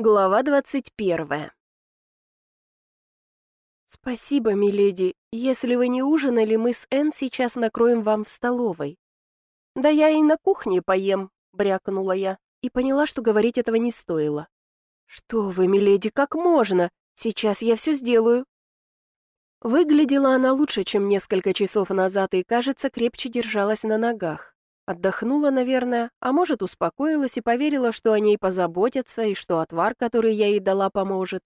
Глава двадцать первая. «Спасибо, миледи. Если вы не ужинали, мы с Энн сейчас накроем вам в столовой». «Да я и на кухне поем», — брякнула я, и поняла, что говорить этого не стоило. «Что вы, миледи, как можно? Сейчас я все сделаю». Выглядела она лучше, чем несколько часов назад, и, кажется, крепче держалась на ногах. Отдохнула, наверное, а может, успокоилась и поверила, что о ней позаботятся и что отвар, который я ей дала, поможет.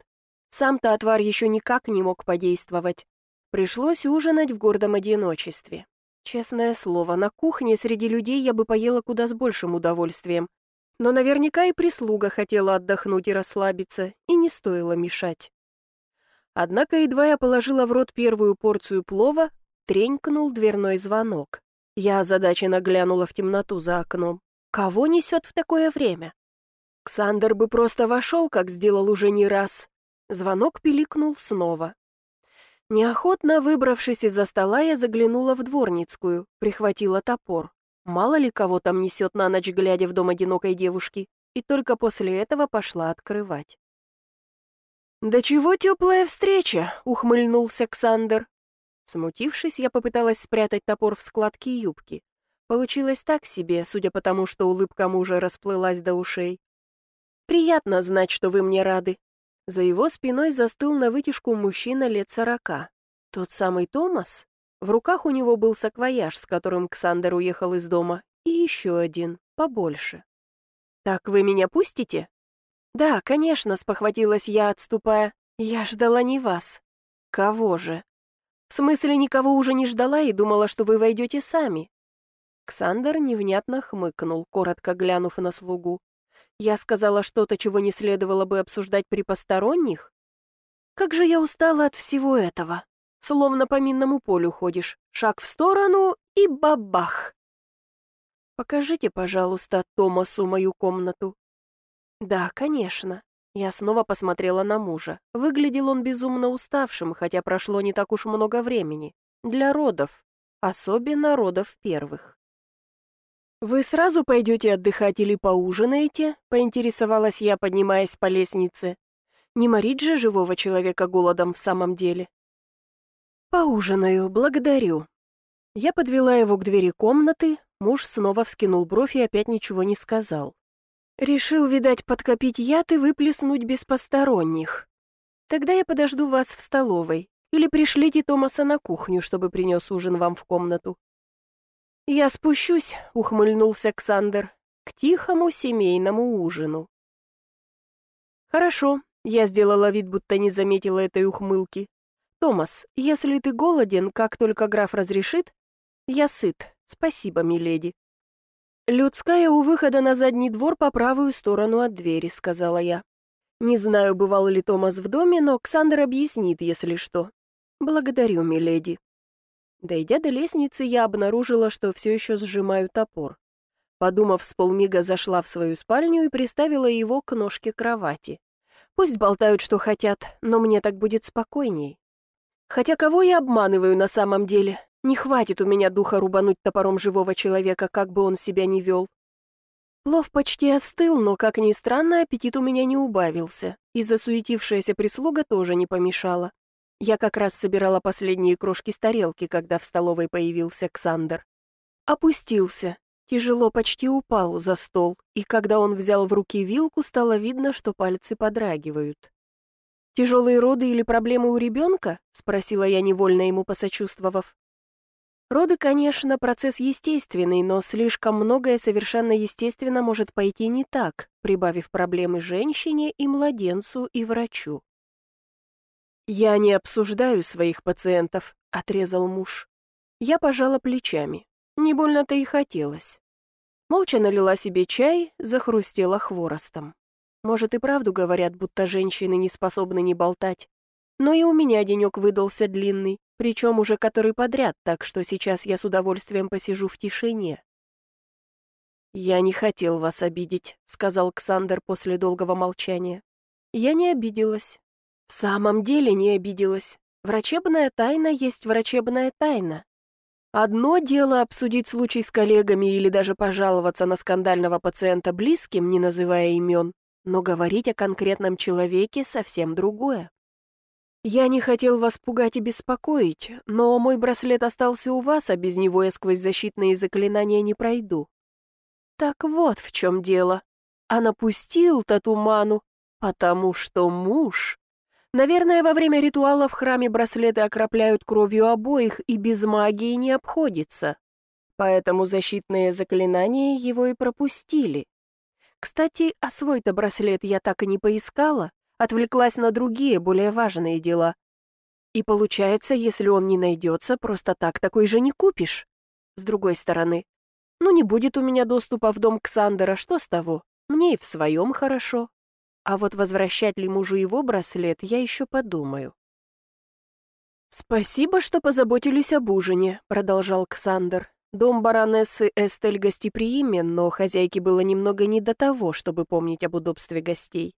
Сам-то отвар еще никак не мог подействовать. Пришлось ужинать в гордом одиночестве. Честное слово, на кухне среди людей я бы поела куда с большим удовольствием. Но наверняка и прислуга хотела отдохнуть и расслабиться, и не стоило мешать. Однако едва я положила в рот первую порцию плова, тренькнул дверной звонок. Я озадаченно глянула в темноту за окном. Кого несет в такое время? Ксандер бы просто вошел, как сделал уже не раз. Звонок пиликнул снова. Неохотно выбравшись из-за стола, я заглянула в дворницкую, прихватила топор. Мало ли кого там несет на ночь, глядя в дом одинокой девушки, и только после этого пошла открывать. «Да чего теплая встреча!» — ухмыльнулся Ксандер. Смутившись, я попыталась спрятать топор в складке юбки. Получилось так себе, судя по тому, что улыбка мужа расплылась до ушей. «Приятно знать, что вы мне рады». За его спиной застыл на вытяжку мужчина лет сорока. Тот самый Томас? В руках у него был саквояж, с которым Ксандер уехал из дома, и еще один, побольше. «Так вы меня пустите?» «Да, конечно», — спохватилась я, отступая. «Я ждала не вас». «Кого же?» В смысле, никого уже не ждала и думала, что вы войдете сами. Ксандер невнятно хмыкнул, коротко глянув на слугу. Я сказала что-то, чего не следовало бы обсуждать при посторонних? Как же я устала от всего этого. Словно по минному полю ходишь. Шаг в сторону и бабах. Покажите, пожалуйста, Томасу мою комнату. Да, конечно. Я снова посмотрела на мужа. Выглядел он безумно уставшим, хотя прошло не так уж много времени. Для родов. Особенно родов первых. «Вы сразу пойдете отдыхать или поужинаете?» — поинтересовалась я, поднимаясь по лестнице. «Не морить же живого человека голодом в самом деле». «Поужинаю, благодарю». Я подвела его к двери комнаты, муж снова вскинул бровь и опять ничего не сказал. Решил, видать, подкопить яд и выплеснуть без посторонних. Тогда я подожду вас в столовой. Или пришлите Томаса на кухню, чтобы принес ужин вам в комнату. Я спущусь, ухмыльнулся Ксандер, к тихому семейному ужину. Хорошо, я сделала вид, будто не заметила этой ухмылки. Томас, если ты голоден, как только граф разрешит, я сыт. Спасибо, миледи. «Людская у выхода на задний двор по правую сторону от двери», — сказала я. «Не знаю, бывал ли Томас в доме, но Ксандр объяснит, если что. Благодарю, миледи». Дойдя до лестницы, я обнаружила, что все еще сжимаю топор. Подумав, с полмига зашла в свою спальню и приставила его к ножке кровати. Пусть болтают, что хотят, но мне так будет спокойней. Хотя кого я обманываю на самом деле? Не хватит у меня духа рубануть топором живого человека, как бы он себя ни вел. Плов почти остыл, но, как ни странно, аппетит у меня не убавился, и засуетившаяся прислуга тоже не помешала. Я как раз собирала последние крошки с тарелки, когда в столовой появился Ксандр. Опустился, тяжело почти упал за стол, и когда он взял в руки вилку, стало видно, что пальцы подрагивают. «Тяжелые роды или проблемы у ребенка?» — спросила я, невольно ему посочувствовав. Роды, конечно, процесс естественный, но слишком многое совершенно естественно может пойти не так, прибавив проблемы женщине и младенцу и врачу. «Я не обсуждаю своих пациентов», — отрезал муж. Я пожала плечами. Не больно-то и хотелось. Молча налила себе чай, захрустела хворостом. Может, и правду говорят, будто женщины не способны не болтать. Но и у меня денек выдался длинный, причем уже который подряд, так что сейчас я с удовольствием посижу в тишине. «Я не хотел вас обидеть», — сказал Ксандер после долгого молчания. Я не обиделась. В самом деле не обиделась. Врачебная тайна есть врачебная тайна. Одно дело обсудить случай с коллегами или даже пожаловаться на скандального пациента близким, не называя имен, но говорить о конкретном человеке совсем другое. Я не хотел вас пугать и беспокоить, но мой браслет остался у вас, а без него я сквозь защитные заклинания не пройду. Так вот в чем дело. А напустил-то туману, потому что муж... Наверное, во время ритуала в храме браслеты окропляют кровью обоих и без магии не обходится. Поэтому защитные заклинания его и пропустили. Кстати, а свой-то браслет я так и не поискала, отвлеклась на другие, более важные дела. И получается, если он не найдется, просто так такой же не купишь. С другой стороны, ну не будет у меня доступа в дом Ксандера, что с того? Мне и в своем хорошо. А вот возвращать ли мужу его браслет, я еще подумаю. «Спасибо, что позаботились об ужине», — продолжал Ксандер. Дом баронессы Эстель гостеприимен, но хозяйке было немного не до того, чтобы помнить об удобстве гостей.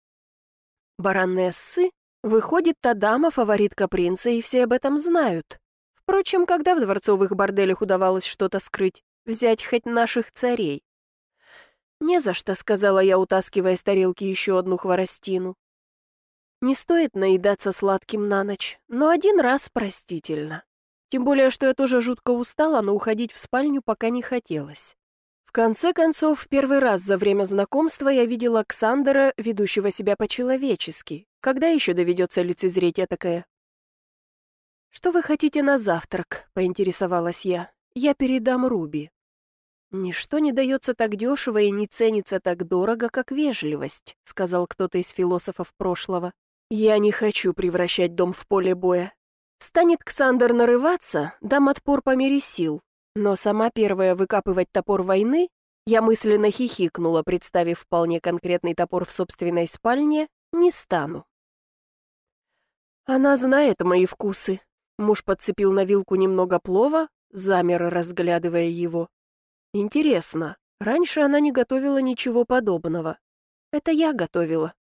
Баронессы? Выходит, та дама фаворитка принца, и все об этом знают. Впрочем, когда в дворцовых борделях удавалось что-то скрыть, взять хоть наших царей? «Не за что», — сказала я, утаскивая с тарелки еще одну хворостину. «Не стоит наедаться сладким на ночь, но один раз простительно. Тем более, что я тоже жутко устала, но уходить в спальню пока не хотелось. Конце концов, первый раз за время знакомства я видела Александра, ведущего себя по-человечески. Когда еще доведется лицезреть такая? «Что вы хотите на завтрак?» — поинтересовалась я. «Я передам Руби». «Ничто не дается так дешево и не ценится так дорого, как вежливость», — сказал кто-то из философов прошлого. «Я не хочу превращать дом в поле боя. Станет Ксандр нарываться, дам отпор по мере сил. Но сама первая выкапывать топор войны, я мысленно хихикнула, представив вполне конкретный топор в собственной спальне, не стану. Она знает мои вкусы. Муж подцепил на вилку немного плова, замер, разглядывая его. Интересно, раньше она не готовила ничего подобного. Это я готовила.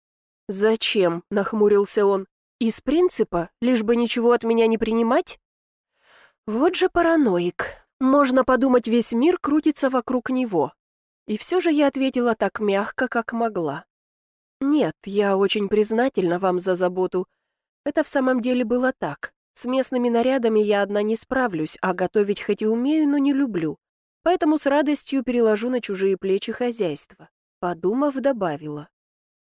«Зачем?» — нахмурился он. Из принципа, лишь бы ничего от меня не принимать? Вот же параноик. Можно подумать, весь мир крутится вокруг него. И все же я ответила так мягко, как могла. Нет, я очень признательна вам за заботу. Это в самом деле было так. С местными нарядами я одна не справлюсь, а готовить хоть и умею, но не люблю. Поэтому с радостью переложу на чужие плечи хозяйство. Подумав, добавила.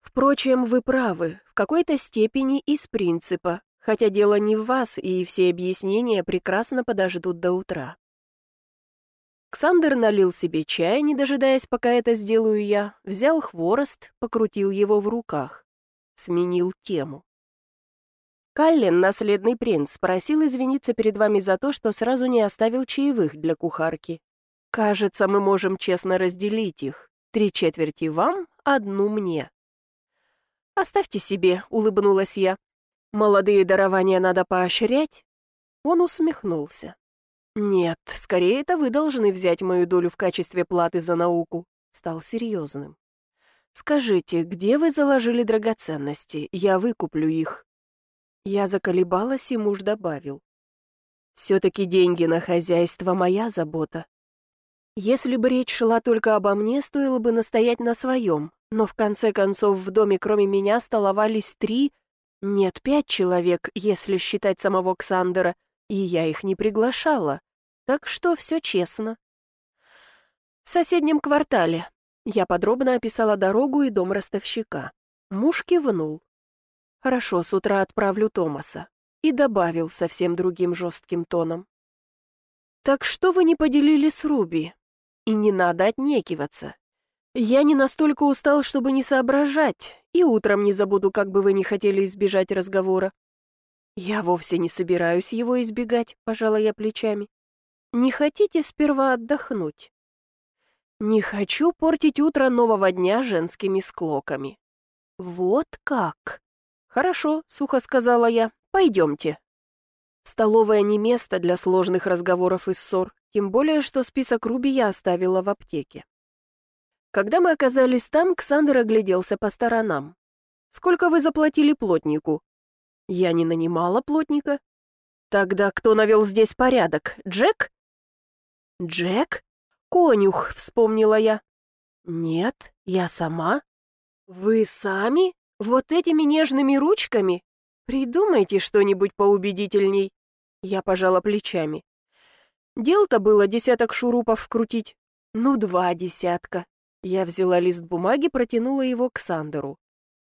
Впрочем, вы правы, в какой-то степени из принципа, хотя дело не в вас, и все объяснения прекрасно подождут до утра. Ксандер налил себе чай, не дожидаясь, пока это сделаю я, взял хворост, покрутил его в руках. Сменил тему. Каллен, наследный принц, просил извиниться перед вами за то, что сразу не оставил чаевых для кухарки. Кажется, мы можем честно разделить их. Три четверти вам, одну мне. «Оставьте себе», — улыбнулась я. «Молодые дарования надо поощрять?» Он усмехнулся. «Нет, скорее это вы должны взять мою долю в качестве платы за науку», — стал серьезным. «Скажите, где вы заложили драгоценности? Я выкуплю их». Я заколебалась, и муж добавил. «Все-таки деньги на хозяйство — моя забота. Если бы речь шла только обо мне, стоило бы настоять на своем, но в конце концов в доме кроме меня столовались три, нет, пять человек, если считать самого Ксандера, и я их не приглашала. Так что все честно. В соседнем квартале. Я подробно описала дорогу и дом ростовщика. Муж кивнул. «Хорошо, с утра отправлю Томаса». И добавил совсем другим жестким тоном. «Так что вы не поделили с Руби? И не надо отнекиваться. Я не настолько устал, чтобы не соображать, и утром не забуду, как бы вы не хотели избежать разговора. Я вовсе не собираюсь его избегать, пожала я плечами. Не хотите сперва отдохнуть? Не хочу портить утро нового дня женскими склоками. Вот как? Хорошо, сухо сказала я. Пойдемте. Столовая не место для сложных разговоров и ссор, тем более, что список Руби я оставила в аптеке. Когда мы оказались там, Ксандр огляделся по сторонам. «Сколько вы заплатили плотнику?» «Я не нанимала плотника». «Тогда кто навел здесь порядок? Джек?» «Джек? Конюх», — вспомнила я. «Нет, я сама». «Вы сами? Вот этими нежными ручками? Придумайте что-нибудь поубедительней». Я пожала плечами. Дел-то было десяток шурупов вкрутить. Ну, два десятка. Я взяла лист бумаги, протянула его к Сандеру.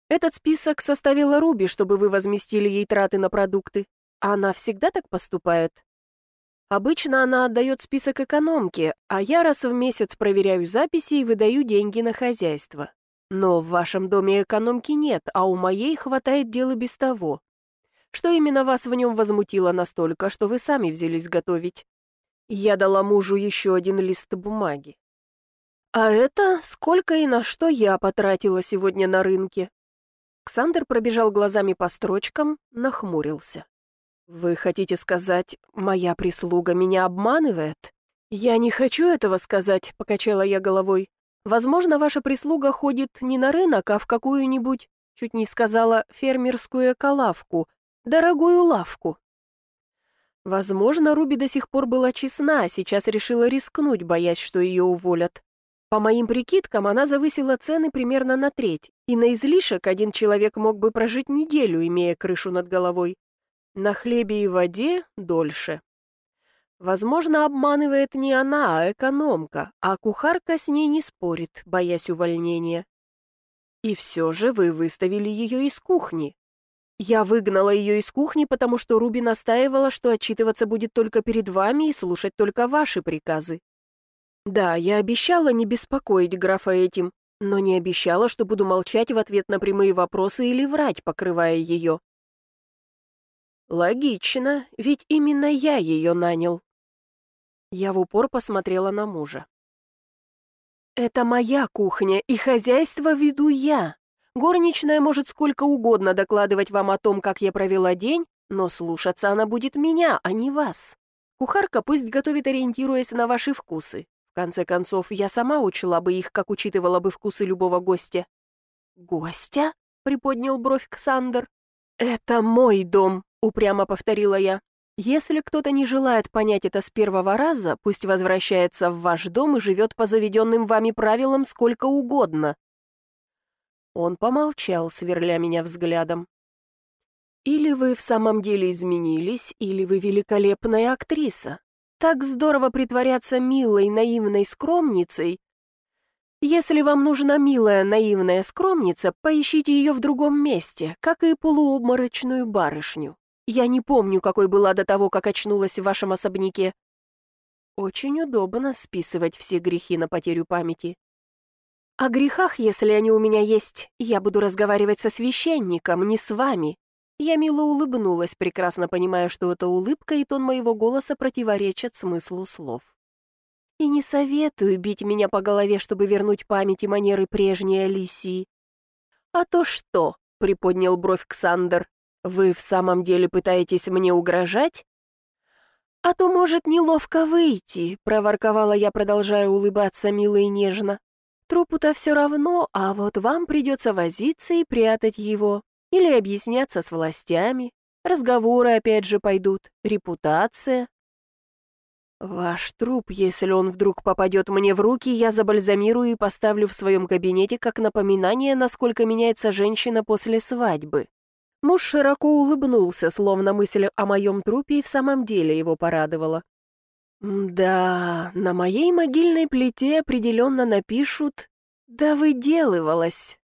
Этот список составила Руби, чтобы вы возместили ей траты на продукты. Она всегда так поступает? Обычно она отдает список экономки, а я раз в месяц проверяю записи и выдаю деньги на хозяйство. Но в вашем доме экономки нет, а у моей хватает дела без того. Что именно вас в нем возмутило настолько, что вы сами взялись готовить? Я дала мужу еще один лист бумаги. А это сколько и на что я потратила сегодня на рынке? Ксандр пробежал глазами по строчкам, нахмурился. «Вы хотите сказать, моя прислуга меня обманывает?» «Я не хочу этого сказать», — покачала я головой. «Возможно, ваша прислуга ходит не на рынок, а в какую-нибудь, чуть не сказала, фермерскую калавку, дорогую лавку. Возможно, Руби до сих пор была честна, а сейчас решила рискнуть, боясь, что ее уволят. По моим прикидкам, она завысила цены примерно на треть, и на излишек один человек мог бы прожить неделю, имея крышу над головой. На хлебе и воде — дольше. Возможно, обманывает не она, а экономка, а кухарка с ней не спорит, боясь увольнения. И все же вы выставили ее из кухни. Я выгнала ее из кухни, потому что Руби настаивала, что отчитываться будет только перед вами и слушать только ваши приказы. Да, я обещала не беспокоить графа этим, но не обещала, что буду молчать в ответ на прямые вопросы или врать, покрывая ее. Логично, ведь именно я ее нанял. Я в упор посмотрела на мужа. Это моя кухня, и хозяйство веду я. Горничная может сколько угодно докладывать вам о том, как я провела день, но слушаться она будет меня, а не вас. Кухарка пусть готовит, ориентируясь на ваши вкусы. В конце концов, я сама учила бы их, как учитывала бы вкусы любого гостя». «Гостя?» — приподнял бровь Ксандр. «Это мой дом», — упрямо повторила я. «Если кто-то не желает понять это с первого раза, пусть возвращается в ваш дом и живет по заведенным вами правилам сколько угодно. Он помолчал, сверля меня взглядом. «Или вы в самом деле изменились, или вы великолепная актриса. Так здорово притворяться милой, наивной скромницей. Если вам нужна милая, наивная скромница, поищите ее в другом месте, как и полуобморочную барышню. Я не помню, какой была до того, как очнулась в вашем особняке. Очень удобно списывать все грехи на потерю памяти. О грехах, если они у меня есть, я буду разговаривать со священником, не с вами. Я мило улыбнулась, прекрасно понимая, что эта улыбка и тон моего голоса противоречат смыслу слов. И не советую бить меня по голове, чтобы вернуть память и манеры прежней Алисии. «А то что?» — приподнял бровь Ксандер. «Вы в самом деле пытаетесь мне угрожать?» «А то может неловко выйти», — проворковала я, продолжая улыбаться мило и нежно. Трупу-то все равно, а вот вам придется возиться и прятать его. Или объясняться с властями. Разговоры опять же пойдут. Репутация. Ваш труп, если он вдруг попадет мне в руки, я забальзамирую и поставлю в своем кабинете как напоминание, насколько меняется женщина после свадьбы. Муж широко улыбнулся, словно мысль о моем трупе и в самом деле его порадовала. Да, на моей могильной плите определенно напишут «Да выделывалась».